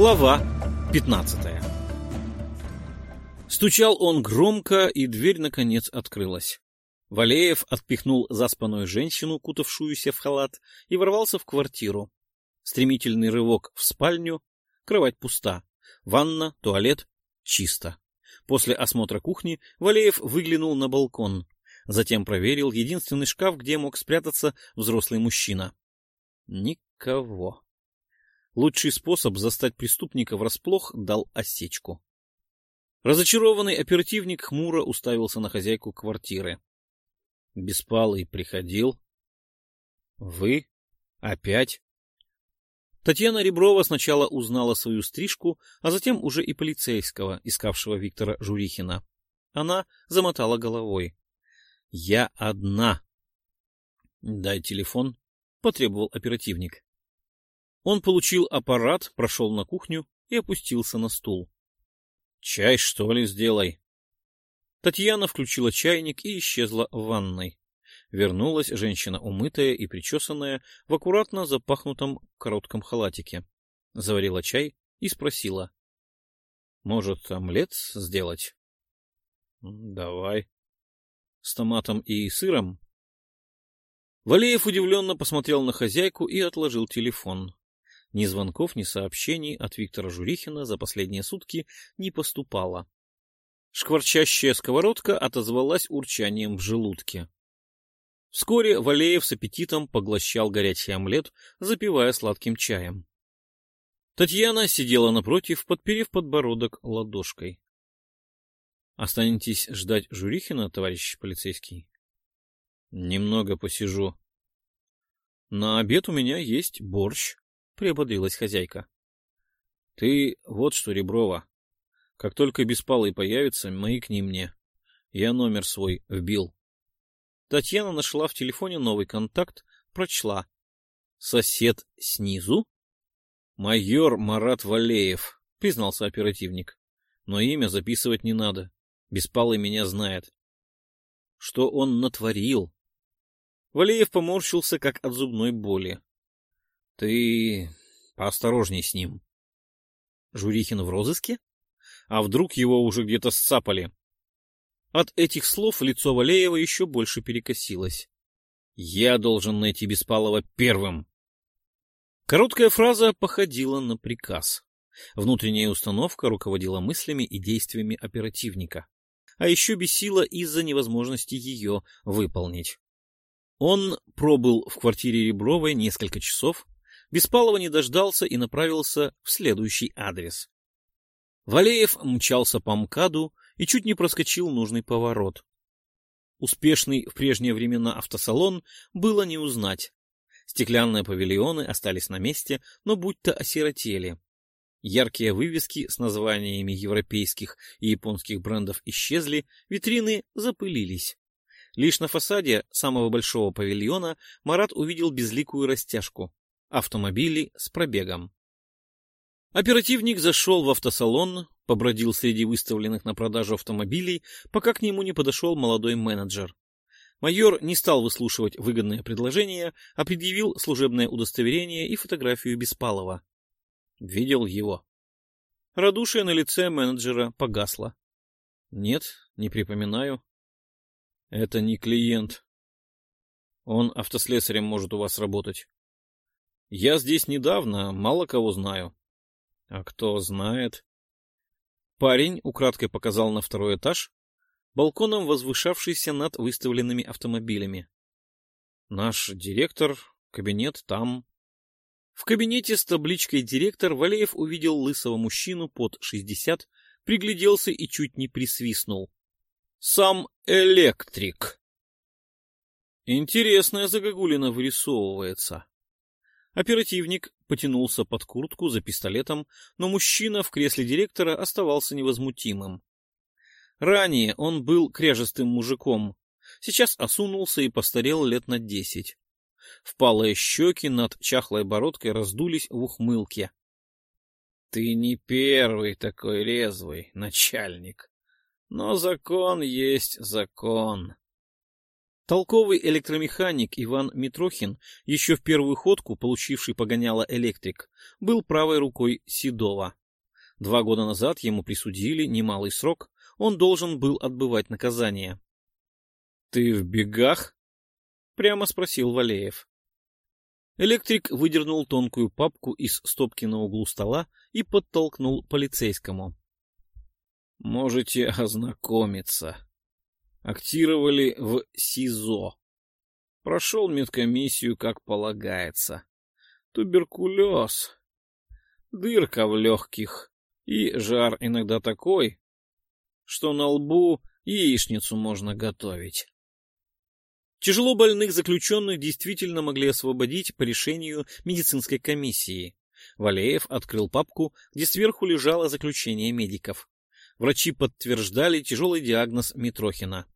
Глава 15 Стучал он громко, и дверь, наконец, открылась. Валеев отпихнул заспанную женщину, кутавшуюся в халат, и ворвался в квартиру. Стремительный рывок в спальню, кровать пуста, ванна, туалет чисто. После осмотра кухни Валеев выглянул на балкон, затем проверил единственный шкаф, где мог спрятаться взрослый мужчина. Никого. Лучший способ застать преступника врасплох дал осечку. Разочарованный оперативник хмуро уставился на хозяйку квартиры. Беспалый приходил. Вы? Опять? Татьяна Реброва сначала узнала свою стрижку, а затем уже и полицейского, искавшего Виктора Журихина. Она замотала головой. — Я одна. — Дай телефон, — потребовал оперативник. Он получил аппарат, прошел на кухню и опустился на стул. — Чай, что ли, сделай. Татьяна включила чайник и исчезла в ванной. Вернулась женщина умытая и причесанная в аккуратно запахнутом коротком халатике. Заварила чай и спросила. — Может, омлет сделать? — Давай. — С томатом и сыром? Валеев удивленно посмотрел на хозяйку и отложил телефон. Ни звонков, ни сообщений от Виктора Журихина за последние сутки не поступало. Шкварчащая сковородка отозвалась урчанием в желудке. Вскоре Валеев с аппетитом поглощал горячий омлет, запивая сладким чаем. Татьяна сидела напротив, подперев подбородок ладошкой. — Останетесь ждать Журихина, товарищ полицейский? — Немного посижу. — На обед у меня есть борщ, приободрилась хозяйка. — Ты вот что, Реброва, как только Беспалый появится, маякни мне. Я номер свой вбил. Татьяна нашла в телефоне новый контакт, прочла. «Сосед снизу?» «Майор Марат Валеев», — признался оперативник. «Но имя записывать не надо. Беспалый меня знает». «Что он натворил?» Валеев поморщился, как от зубной боли. Ты поосторожней с ним. Журихин в розыске? А вдруг его уже где-то сцапали? От этих слов лицо Валеева еще больше перекосилось. Я должен найти Беспалова первым. Короткая фраза походила на приказ. Внутренняя установка руководила мыслями и действиями оперативника, а еще бесила из-за невозможности ее выполнить. Он пробыл в квартире Ребровой несколько часов, Беспалова не дождался и направился в следующий адрес. Валеев мчался по МКАДу и чуть не проскочил нужный поворот. Успешный в прежние времена автосалон было не узнать. Стеклянные павильоны остались на месте, но будто осиротели. Яркие вывески с названиями европейских и японских брендов исчезли, витрины запылились. Лишь на фасаде самого большого павильона Марат увидел безликую растяжку автомобили с пробегом. Оперативник зашел в автосалон, побродил среди выставленных на продажу автомобилей, пока к нему не подошел молодой менеджер. Майор не стал выслушивать выгодное предложение, а предъявил служебное удостоверение и фотографию Беспалова. Видел его. Радушие на лице менеджера погасло. Нет, не припоминаю. Это не клиент. Он автослесарем может у вас работать. Я здесь недавно, мало кого знаю. А кто знает? Парень украдкой показал на второй этаж, балконом возвышавшийся над выставленными автомобилями. Наш директор, кабинет там. В кабинете с табличкой «Директор» Валеев увидел лысого мужчину под шестьдесят, пригляделся и чуть не присвистнул. Сам электрик. Интересная загогулина вырисовывается. Оперативник потянулся под куртку за пистолетом, но мужчина в кресле директора оставался невозмутимым. Ранее он был кряжестым мужиком, сейчас осунулся и постарел лет на десять. Впалые щеки над чахлой бородкой раздулись в ухмылке. — Ты не первый такой резвый, начальник. Но закон есть закон. Толковый электромеханик Иван Митрохин, еще в первую ходку получивший погоняло электрик, был правой рукой Седова. Два года назад ему присудили немалый срок, он должен был отбывать наказание. — Ты в бегах? — прямо спросил Валеев. Электрик выдернул тонкую папку из стопки на углу стола и подтолкнул полицейскому. — Можете ознакомиться. Актировали в СИЗО. Прошел медкомиссию, как полагается. Туберкулез. Дырка в легких. И жар иногда такой, что на лбу яичницу можно готовить. Тяжело больных заключенных действительно могли освободить по решению медицинской комиссии. Валеев открыл папку, где сверху лежало заключение медиков. Врачи подтверждали тяжелый диагноз Митрохина.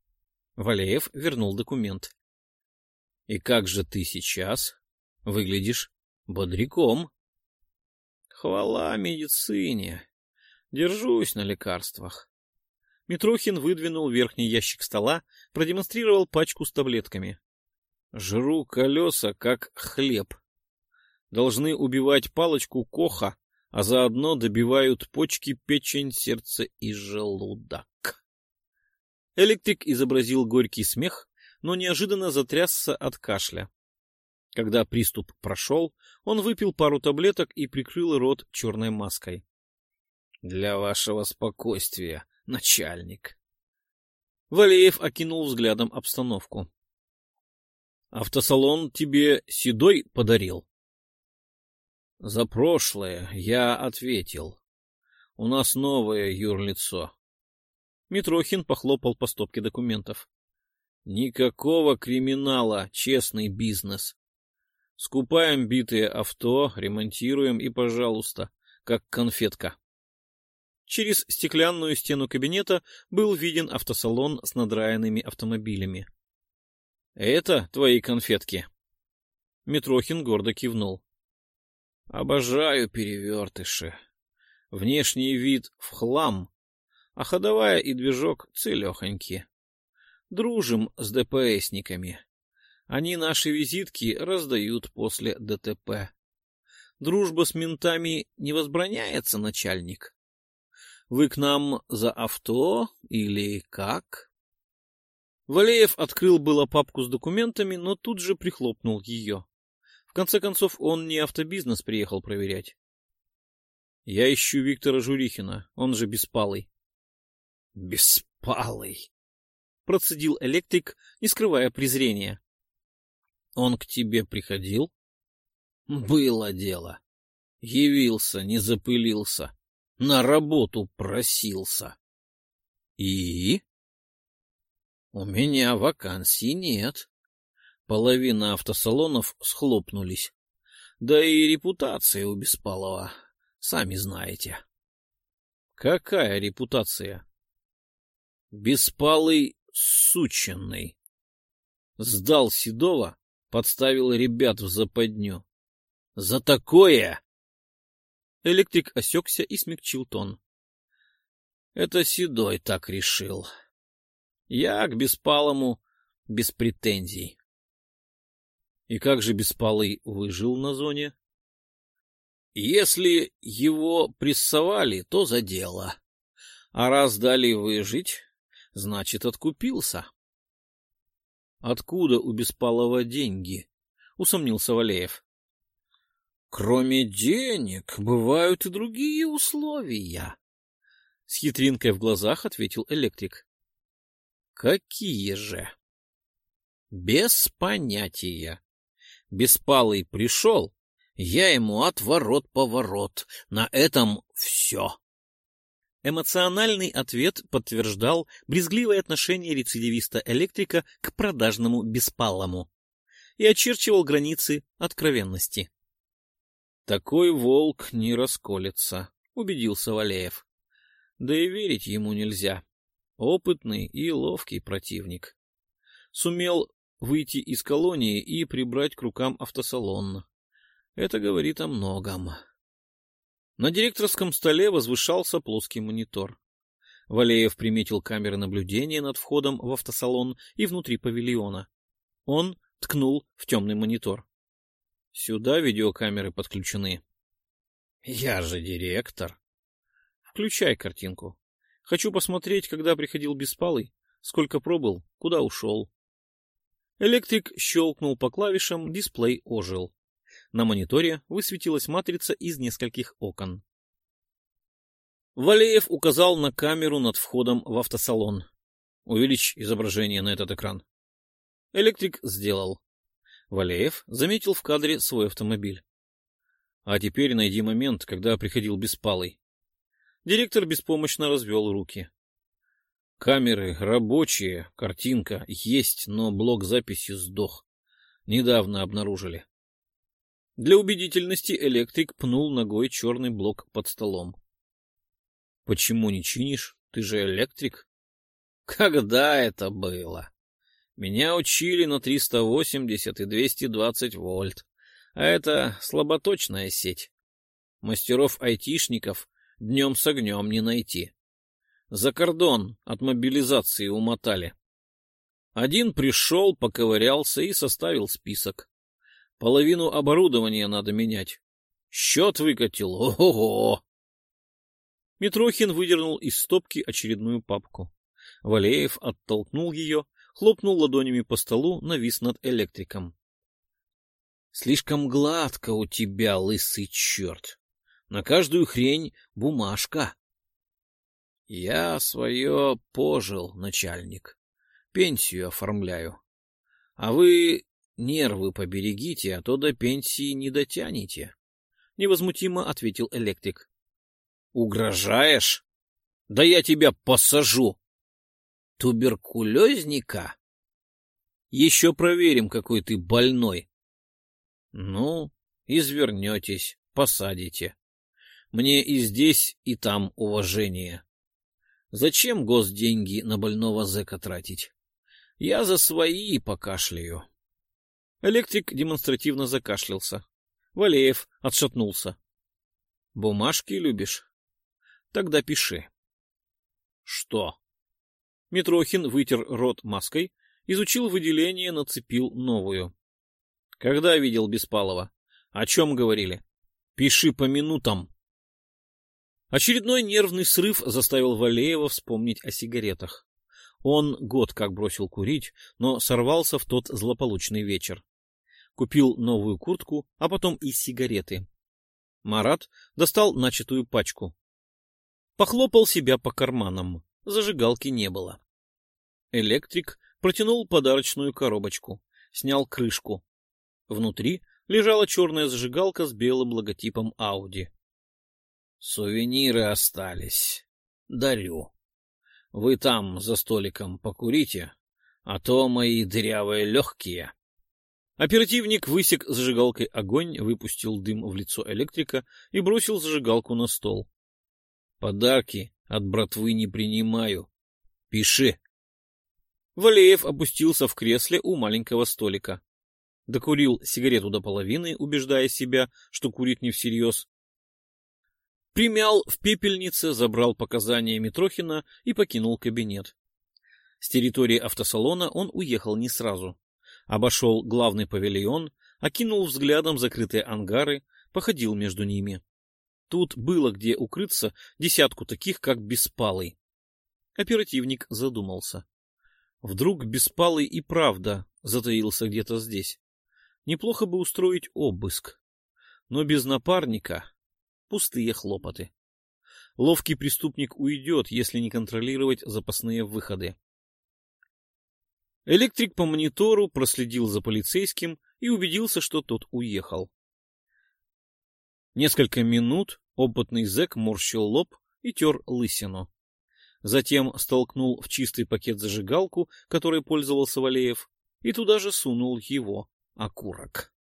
Валеев вернул документ. — И как же ты сейчас? Выглядишь бодряком. — Хвала медицине. Держусь на лекарствах. Митрохин выдвинул верхний ящик стола, продемонстрировал пачку с таблетками. Жру колеса, как хлеб. Должны убивать палочку Коха, а заодно добивают почки, печень, сердце и желудок. Электрик изобразил горький смех, но неожиданно затрясся от кашля. Когда приступ прошел, он выпил пару таблеток и прикрыл рот черной маской. — Для вашего спокойствия, начальник. Валеев окинул взглядом обстановку. — Автосалон тебе седой подарил? — За прошлое я ответил. У нас новое юрлицо. Митрохин похлопал по стопке документов. — Никакого криминала, честный бизнес. Скупаем битые авто, ремонтируем и, пожалуйста, как конфетка. Через стеклянную стену кабинета был виден автосалон с надраенными автомобилями. — Это твои конфетки? Митрохин гордо кивнул. — Обожаю перевертыши. Внешний вид в хлам, а ходовая и движок целехоньки. Дружим с ДПСниками. Они наши визитки раздают после ДТП. Дружба с ментами не возбраняется, начальник. Вы к нам за авто или как? Валеев открыл было папку с документами, но тут же прихлопнул ее. Конце концов, он не автобизнес приехал проверять. Я ищу Виктора Журихина, он же Беспалый. Беспалый, процедил электрик, не скрывая презрения. Он к тебе приходил? Было дело. Явился, не запылился на работу просился. И? У меня вакансий нет. Половина автосалонов схлопнулись. Да и репутация у Беспалова, сами знаете. Какая репутация? Беспалый сученный. Сдал Седова, подставил ребят в западню. За такое Электрик осекся и смягчил тон. — Это Седой так решил. Я к Беспалому без претензий. — И как же Беспалый выжил на зоне? — Если его прессовали, то за дело. А раз дали выжить, значит, откупился. — Откуда у Беспалова деньги? — усомнился Валеев. Кроме денег, бывают и другие условия. С хитринкой в глазах ответил электрик. Какие же? Без понятия. Беспалый пришел, я ему отворот-поворот. На этом все. Эмоциональный ответ подтверждал брезгливое отношение рецидивиста-электрика к продажному беспалому и очерчивал границы откровенности. Такой волк не расколется, убедился Валеев. Да и верить ему нельзя. Опытный и ловкий противник. Сумел выйти из колонии и прибрать к рукам автосалон. Это говорит о многом. На директорском столе возвышался плоский монитор. Валеев приметил камеры наблюдения над входом в автосалон и внутри павильона. Он ткнул в темный монитор. Сюда видеокамеры подключены. Я же директор. Включай картинку. Хочу посмотреть, когда приходил Беспалый, сколько пробыл, куда ушел. Электрик щелкнул по клавишам, дисплей ожил. На мониторе высветилась матрица из нескольких окон. Валеев указал на камеру над входом в автосалон. Увеличь изображение на этот экран. Электрик сделал. Валеев заметил в кадре свой автомобиль. А теперь найди момент, когда приходил Беспалый. Директор беспомощно развел руки. Камеры рабочие, картинка есть, но блок записи сдох. Недавно обнаружили. Для убедительности электрик пнул ногой черный блок под столом. — Почему не чинишь? Ты же электрик. — Когда это было? Меня учили на 380 и 220 вольт, а это слаботочная сеть. Мастеров-айтишников днем с огнем не найти. За кордон от мобилизации умотали. Один пришел, поковырялся и составил список. Половину оборудования надо менять. Счет выкатил. Ого-го! Митрохин выдернул из стопки очередную папку. Валеев оттолкнул ее, хлопнул ладонями по столу, навис над электриком. — Слишком гладко у тебя, лысый черт. На каждую хрень бумажка. — Я свое пожил, начальник. Пенсию оформляю. А вы нервы поберегите, а то до пенсии не дотянете. Невозмутимо ответил электрик. — Угрожаешь? Да я тебя посажу! Туберкулезника? Еще проверим, какой ты больной. Ну, извернетесь, посадите. Мне и здесь, и там уважение. Зачем госденьги на больного зэка тратить? Я за свои покашляю. Электрик демонстративно закашлялся. Валеев отшатнулся. — Бумажки любишь? Тогда пиши. — Что? Митрохин вытер рот маской, изучил выделение, нацепил новую. — Когда видел Беспалова? О чем говорили? Пиши по минутам. Очередной нервный срыв заставил Валеева вспомнить о сигаретах. Он год как бросил курить, но сорвался в тот злополучный вечер. Купил новую куртку, а потом и сигареты. Марат достал начатую пачку. Похлопал себя по карманам. Зажигалки не было. Электрик протянул подарочную коробочку, снял крышку. Внутри лежала черная зажигалка с белым логотипом Ауди. Сувениры остались. Дарю. Вы там за столиком покурите, а то мои дырявые легкие. Оперативник высек зажигалкой огонь, выпустил дым в лицо электрика и бросил зажигалку на стол. Подарки от братвы не принимаю. Пиши. Валеев опустился в кресле у маленького столика. Докурил сигарету до половины, убеждая себя, что курит не всерьез. Примял в пепельнице, забрал показания Митрохина и покинул кабинет. С территории автосалона он уехал не сразу. Обошел главный павильон, окинул взглядом закрытые ангары, походил между ними. Тут было где укрыться десятку таких, как Беспалый. Оперативник задумался. Вдруг Беспалый и правда затаился где-то здесь. Неплохо бы устроить обыск. Но без напарника пустые хлопоты. Ловкий преступник уйдет, если не контролировать запасные выходы. Электрик по монитору проследил за полицейским и убедился, что тот уехал. Несколько минут опытный зэк морщил лоб и тер лысину. Затем столкнул в чистый пакет зажигалку, которой пользовался Валеев, и туда же сунул его окурок.